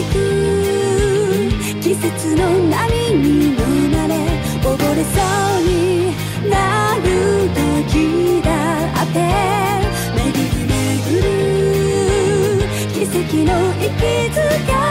く季節の波に生まれ溺れそうになる時だって。巡り巡る奇跡の息遣い